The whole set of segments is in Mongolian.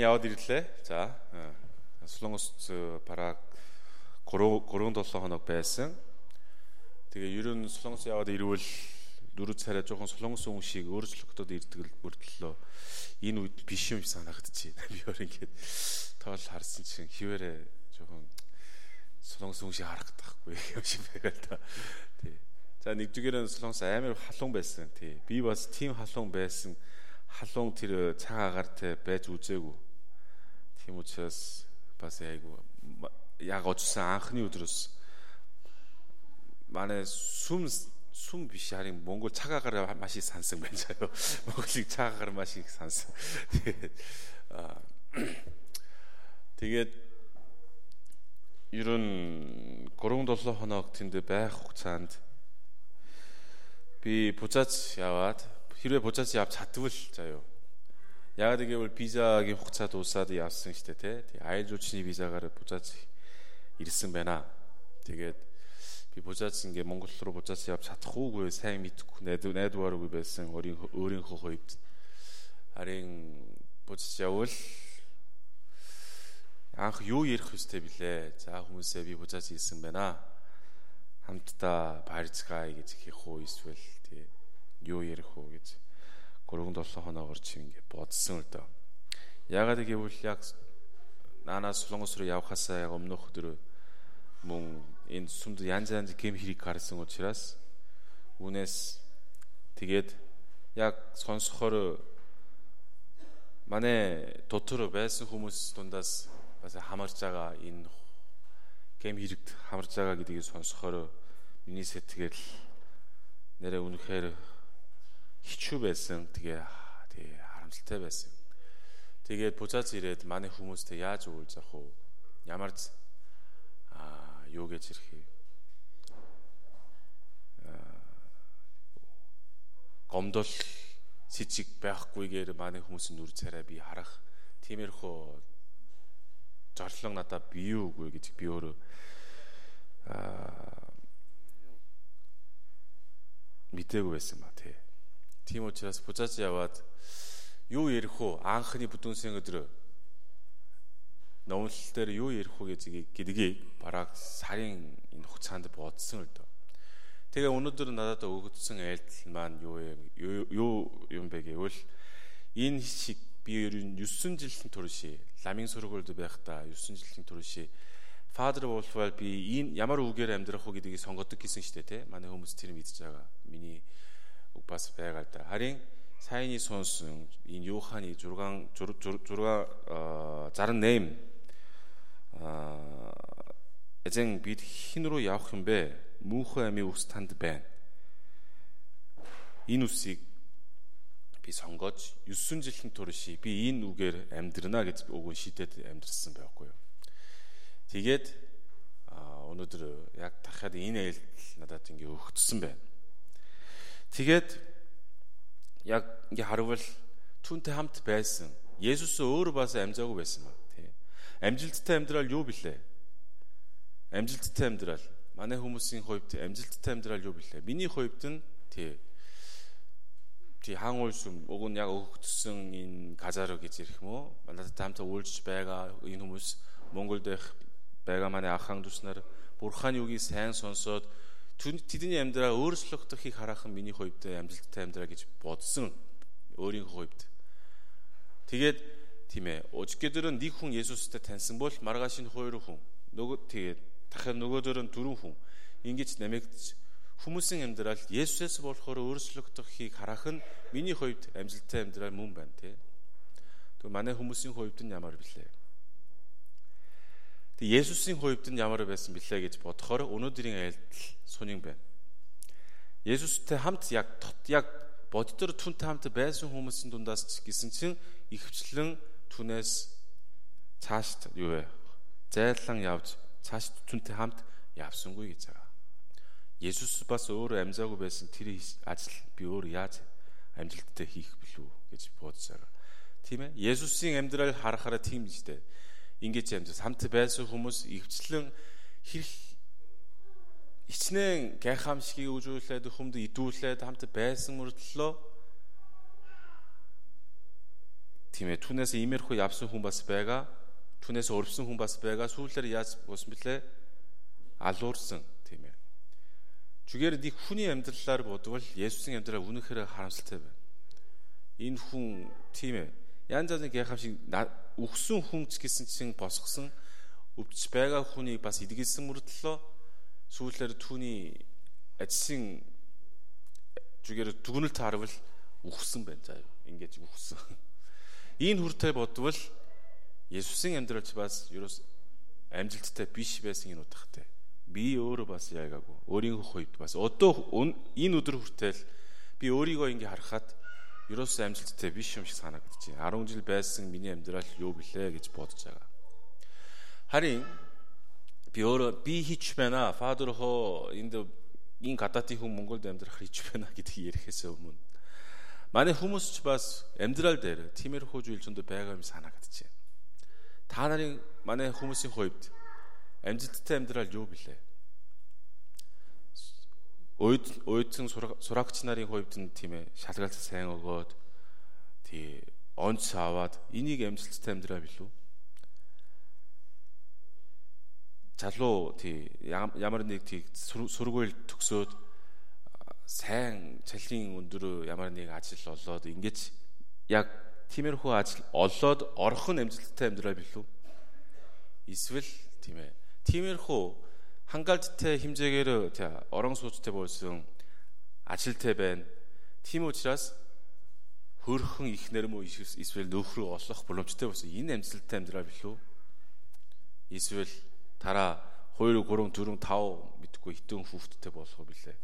яваад ирлээ. За Солонгост бараг 3 3 7 хоног байсан. Тэгээ ер нь Солонгос яваад ирвэл дөрөв царай жоохон Солонгос хүн шиг өөрчлөгдөд ирдэг бүрдлөө энэ үед биш юм санагдчихэ. Би өөр ингээд тоол харсан чинь хിവэрэ жоохон Солонгос хүн шиг харагдах байхгүй юм шиг байгаа л та. Тий. За нэгдүгээр нь Солонгос амар халуун байсан. Тий. Би бас тийм халуун байсан. Халуун тэр цаг агаартай байж үзээгүй. Тийм учраас бас айгу яг очсон анхны өдрөөс манай сүм сүм биш харин Монгол цагаагаар маш их сансан байна заяа. Монголыг цагаагаар маш их сансан. Тэгээд тэгээд ер нь 3-7 хоног тэнд байх хугацаанд би буцаач яваад хэрвээ буцаач явж чадвал заяа Яагаад гэвэл визагийн хугацаа дуусаад явсан дээ тий. Аял жуулчны визагаар буцаач ирсэн байна. Тэгээд би буцаач ингээ Монгол руу буцаач явж чадах уугүй сайн мэдэхгүй найд найдваргүй байсан өөрийн өөрийнхөө хувьд. Харин буцаж явбал анх юу ярих хүстэй билээ. За хүмүүсээ би буцаач ирсэн байна. Хамтдаа Парицгай гэж хийх уу эсвэл тий юу ярих уу гэж 3 7 хоноогоор чи ингээ бодсон л доо. Яагаад гэвэл яг наанаас Солонгос руу явхасаа яг өмнөх өдөр мөн энэ сүмд янз янз гэм хэрэг гарсан учраас үүнээс тэгээд яг сонсохоор манай дотор байсан хүмүүс дундаас бас хамарж байгаа энэ гэм хэрэгт хамарж байгаа гэдгийг сонсохоор миний сэтгэл нэрээ үнэхээр хичүү байсан. Тэгээ тэгээ харамсалтай байсан. Тэгээд буцаац ирээд манай хүмүүстэй яаж уулзах вэ? Ямар аа юу гэж ирэх вэ? гомдол с ิจ г байхгүйгээр манай хүмүүсийн нүр царай би харах тиймэрхүү зорлон надад бий үгүй гэж би өөрөө аа мтээгүй байсан ба тий. Тийм учраас буцааж яваад юу ярих вэ? Анхны бүдүүнсийн өдрөө номлол дээр юу ярих вэ гэдгийг бараг сарын энэ хугацаанд бодсон л доо. Тэгээ өнөөдөр надад өгөгдсөн айлтал маань юу юу юм бэ гэвэл энэ шиг би ер нь 9 жилийн турш ламын сургуульд байхдаа 9 жилийн турш Father Wolfwell би энэ ямар үгээр амьдрах вэ гэдгийг сонгодог гэсэн штэ тий. Манай хүмүүс тэр мэдж байгаа. Миний бас байгаа да. Харин саяны сонсон энэ Юханы 6 6 68 а эзэн бид хин рүү явах юм бэ? Мөнхөн амийн үс танд байна. Энэ үсийг би сонгож 9 жилийн турш би энэ үгээр амьдрна гэж өгөн шидэд амьдрсан байхгүй юу. Тэгээд өнөөдөр яг дахиад энэ ээлжил надад ингээ өгдсөн байна. Тэгээд яг ингээ харвал түүнтэй хамт байсан. Есүс өөр бас амжаагүй байсан ба тий. Амжилттай амьдрал юу блэ? Амжилттай амьдрал. Манай хүмүүсийн хувьд амжилттай амьдрал юу блэ? Миний хувьд нь тий. Тий хаан уйлсум уг нь яг өгөгдсөн энэ газар гэж ярих юм уу? Манайд хамтаа үйлжж байгаа энэ хүмүүс Монголд байгаа манай ах нар Бурханы үгийг сайн сонсоод тэдний амьдраа өөрчлөгдөхийг харах нь миний хувьд амжилттай амьдраа гэж бодсон өөрийн хувьд. Тэгээд тийм ээ. Өчигдөр нэг хүн Есүстэй таньсан бол маргааш нь хоёр хүн. Нөгөө тэгээд дахиад нөгөөдөр нь дөрвөн хүн. Ингэж намигдж хүмүүсийн амьдрал Есүсээс болохоор өөрчлөгдөхийг харах нь миний хувьд амжилттай амьдрал мөн байна тий. Тэгвэл манай хүмүүсийн хувьд нь ямар блэ? Тэг Есүсийн хувьд нь ямар байсан бэлээ гэж бодохоор өнөөдрийн айлтал сунин байна. Есүстэй хамт яг яг боддоор түнтэй хамт байсан хүмүүсийн дундаас гисэн чинь ихвчлэн түнээс цаашд юу вэ? Зайлан явж цаашд түнтэй хамт явсангүй гэж байгаа. Есүс бас өөрөө амжаагүй байсан тэр ажил би өөр яаж амжилттай хийх билүү гэж байгаа. Тийм ээ. Есүсийн амьдрал харахаараа тийм л дээ ингэж амьд самт байсан хүмүүс ивчлэн хэрэг ичнэн гайхамшигыг үзүүлээд хүмд идүүлээд хамт байсан мөртлөө тийм ээ түүнээс иймэрхүү явсан хүн бас байгаа. Түүнээс өрөвсөн хүн бас байгаа. Сүүлээр яаж болсон бэлээ? Алуурсан тийм ээ. Зүгээр нэг хүний амьдралаар бодвол Есүсийн амьдрал үнэхээр харамсалтай байна. Энэ хүн тийм ээ. Янз бүрийн гайхамшиг үхсэн хүн ч гэсэн чинь босгосон өвдөж байгаа хүнийг бас эдгэлсэн мөрдлөө сүүлээр түүний ажлын зүгээр дүгнэлт харвал үхсэн байна заа. Ингээд үхсэн. Энэ хүртэл бодвол Есүсийн амьдралч бас ерөөс амжилттай биш байсан энэ утгатай. Би өөрөө бас яагаагүй. Өөрийнхөө хувьд бас одоо энэ өдөр хүртэл би өөрийгөө ингээ харахад ерөөс амжилттай биш юм шиг санагдаж байна. 10 жил байсан миний амьдрал юу блэ гэж бодож байгаа. Харин би өөрөө би хийч байна. Фадер хоо энд энэ гадаадын хүн Монголд амьдрах хийж байна гэдгийг ярихээс өмнө Манай хүмүүс ч бас амьдрал дээр тиймэрхүү зүйл зөндөө байгаа юм санагдаж байна. Та нарын манай хүмүүсийн хувьд амжилттай амьдрал юу билээ? Уйд уйдсан сурагч нарын хувьд нь тийм ээ шалгалт сайн өгөөд тий онц аваад энийг амжилттай амьдраа билүү? Залуу тий ямар нэг тий сургууль төгсөөд сайн цалин өндөр ямар нэг ажил олоод ингэж яг тиймэрхүү ажил олоод орхон амжилттай амьдрал билүү? Эсвэл тийм ээ. Тиймэрхүү хангалттай хэмжээгээр орон сууцтай болсон ажилтай байна. Тийм учраас хөрхөн ихнэр мө эсвэл нөхрөө олох боломжтой болсон энэ амжилттай амьдрал билүү? Эсвэл тараа 2 3 4 5 мэдгүй хитэн хүүхдтэй болох уу билээ?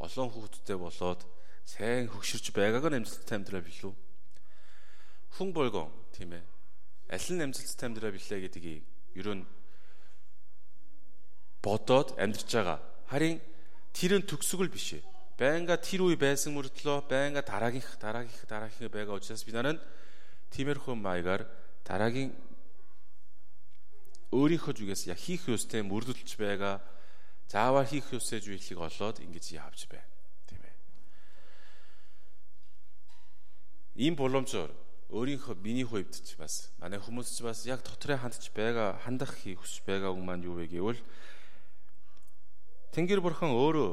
олон хүүхдтэй болоод сайн хөгширч байгааг нь амжилттай амьдраа билүү? Хүн болгон тийм ээ. Аль нь амжилттай амьдраа билээ гэдгийг ерөн бодоод амьдарч байгаа. Харин тэр нь төгсгөл биш ээ. Байнга тэр үе байсан мөртлөө байнга дараагийнх дараагийнх дараагийнх байгаа учраас би нараа тиймэрхүү маягаар дараагийн өөрийнхөө зүгээс яг хийх ёстой мөрдөлж байгаа заавал хийх ёстой зүйлийг олоод ингэж явж байна. Тийм ээ. Ийм боломжоор өөрийнхөө миний хувьд ч бас манай хүмүүс ч бас яг дотроо хандж байгаа хандах хийх хүсэж байгаа хүн маань юу вэ гэвэл Тэнгэр бурхан өөрөө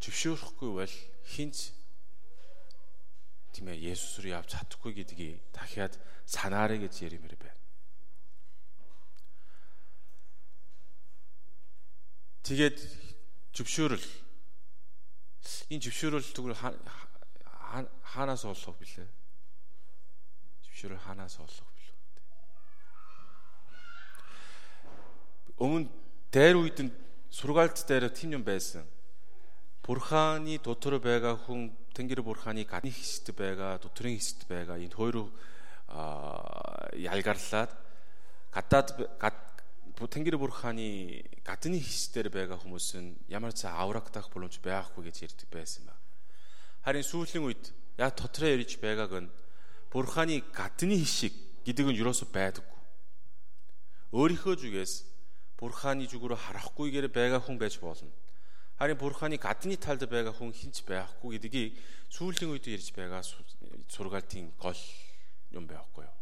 зөвшөөрөхгүй бол хинч тийм ээ Есүс рүү явж чадахгүй гэдгийг дахиад санаарэ гэж яримэр байна. Тэгээд зөвшөөрөл энэ зөвшөөрөл тэгвэл хаанаас олох билээ? Зөвшөөрөл хаанаас олох билүү? Өмнө дээр үед нь сургаалт дээр тийм юм байсан. Бурхааны дотор байгаа хүн Тэнгэр бурхааны гадны хэсэгт байгаа, дотрын хэсэгт байгаа энэ хоёр ялгарлаад гадаад Тэнгэр бурханы гадны хэсгээр байгаа хүмүүс нь ямар ч аврагдах боломж байхгүй гэж ярьдаг байсан ба. Харин сүүлийн үед яг дотроо ярьж байгааг нь бурханы гадны хэсэг гэдэг нь юусоо байдаггүй. Өөрийнхөө зүгээс бурханы зүгрөө харахгүйгээр байгаа хүн байж болно. Харин бурханы гадны талд байгаа хүн хинч байхгүй гэдгийг сүүлийн үед ярьж байгаа сургаалтын гол юм байхгүй юу?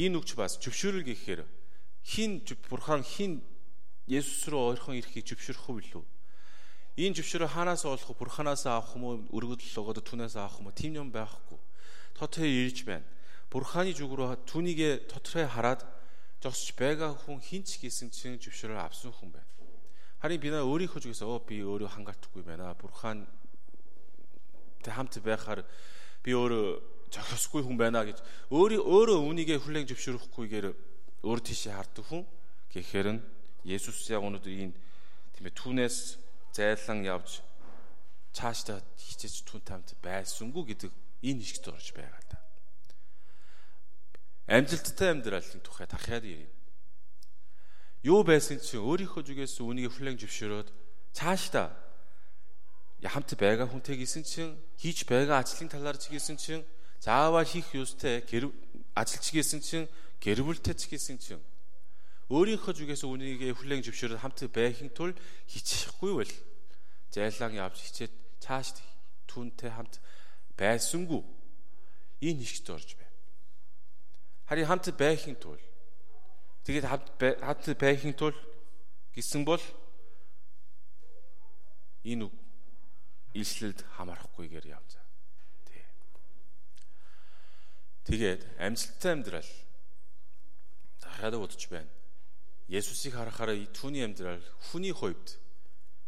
Энэ үгч бас зөвшөөрөл гэхээр хин бурхан хин Есүс рүү ойрхон ирэхийг зөвшөөрөх үү билүү? Энэ зөвшөөрөө хаанаас олох вэ? Бурханаас авах юм уу? Өргөдөл өгөөд түнээс авах юм уу? Тийм юм байхгүй. Тотроо ирж байна. Бурханы зүг рүү түүнийг тотроо хараад зогсож байгаа хүн хинч гэсэн чинь зөвшөөрөө авсан хүн байна. Харин би наа өөрийнхөө зүгээс оо би өөрөө хангаалтгүй байна. Бурхан тэ хамт байхаар би өөрөө зохисгүй хүн байна гэж өөрөө өөрөө үнийгээ хүлээн зөвшөөрөхгүйгээр өөр тийшээ хардаг хүн гэхээр нь Есүс яг өнөөдөр энэ тийм ээ түүнээс зайлан явж цаашдаа хичээж түн тамт байсангүй гэдэг энэ ишгт орж байгаа та. Амжилттай амьдралын тухай дахиад ярив. Юу байсан чинь өөрийнхөө зүгээс үүнийг хүлээн зөвшөөрөөд цаашдаа хамт байгаа хүнтэй гисэн чинь хийж байгаа ажлын талаар ч гисэн чинь заавал хийх ёстой гэр ажилч гисэн чинь гэр бүлтэй ч гэсэн чинь өөрийнхөө зүгээс үнийг хүлээн зөвшөөрөд хамт байхын тулд хичээхгүй бол зайлан явж хичээд цааш түүнтэй хамт байсангүй энэ ихт орж байна. Харин хамт байхын тулд тэгээд хамт байхын тулд гэсэн бол энэ үг илслэлд хамаарахгүйгээр явзаа. Тий. Тэгээд амжилттай амьдрал дахиад удаж байна. Есүсийг харахаараа түүний амьдрал хүний хувьд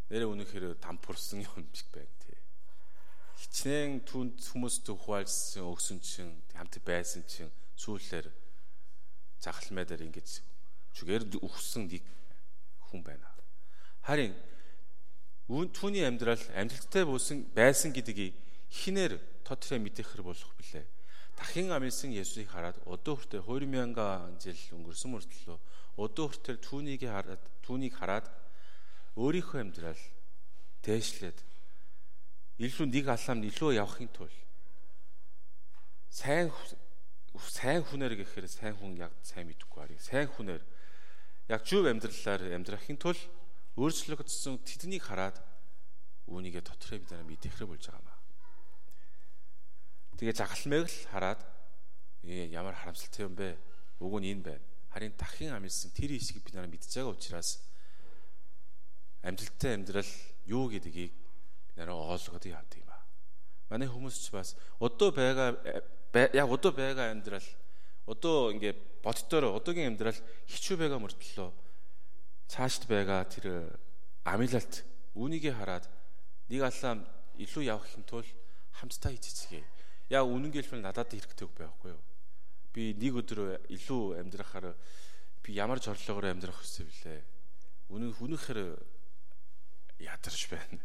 нэрээ үнэхээр тампурсан юм шиг байна тий. Хичнээн түнд хүмүүст хуваалцсан өгсөн чинь хамт байсан чинь сүүлээр захалмай дээр ингэж зүгээр өгсөн нэг хүн байна. Харин түүний амьдрал амжилттай болсон байсан гэдгийг хинээр тотроо мэдэхэр болох билээ. Дахин амилсан Есүсийг хараад одоо хүртэл 2000 жил өнгөрсөн мөртлөө өдөө хүртэл түүнийг хараад түүнийг хараад өөрийнхөө амьдрал дээшлээд илүү нэг алаам илүү явахын тулд сайн сайн хүнээр гэхээр сайн хүн яг сайн мэдэхгүй харыг сайн хүнээр яг зөв амьдралаар амьдрахын тулд өөрчлөгдсөн тэднийг хараад үүнийгээ дотроо бид нараа мэдэхрэ болж байгаа маа. Тэгээ загалмайг л хараад ямар харамсалтай юм бэ? Уг нь энэ байна харин дахин амилсан тэр хэсгийг бид нараа мэдж байгаа учраас амжилттай амьдрал юу гэдгийг бид нараа ойлгоод явдаг юм аа. Манай хүмүүс ч бас одоо байгаа яг одоо байгаа амьдрал одоо ингээ боддоор одоогийн амьдрал хичүү байгаа мөртлөө цаашд байгаа тэр амилалт үүнийг хараад нэг алаам илүү явахын тулд хамтдаа хийцгээе. Яг үнэн гэлбэл надад хэрэгтэй байхгүй юу? би нэг өдөр илүү амьдрахаар би ямар зорилгоор амьдрах хүсэв лээ. Үнэн хүнэхээр ядарч байна.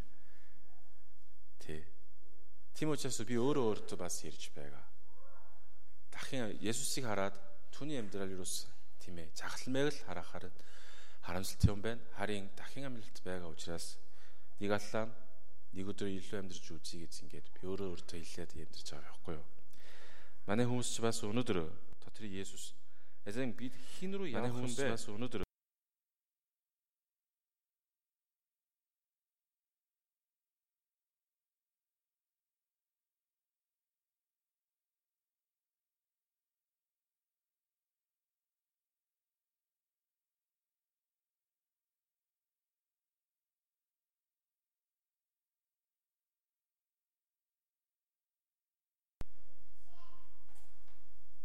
Тэ. Тийм учраас би өөрөө өөртөө бас ярьж байгаа. Дахин Есүсийг хараад түүний амьдрал юус тийм ээ цагалмайг л харахаар харамсалтай юм байна. Харин дахин амжилт байгаа учраас нэг аллаа нэг өдөр илүү амьдарч үзье гэж ингээд би өөрөө өөртөө хэлээд амьдарч байгаа байхгүй юу? Манай хүмүүс ч бас өнөөдөр дотор Есүс эзэн бид хин рүү явах юм бэ? Бас өнөөдөр